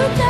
you die.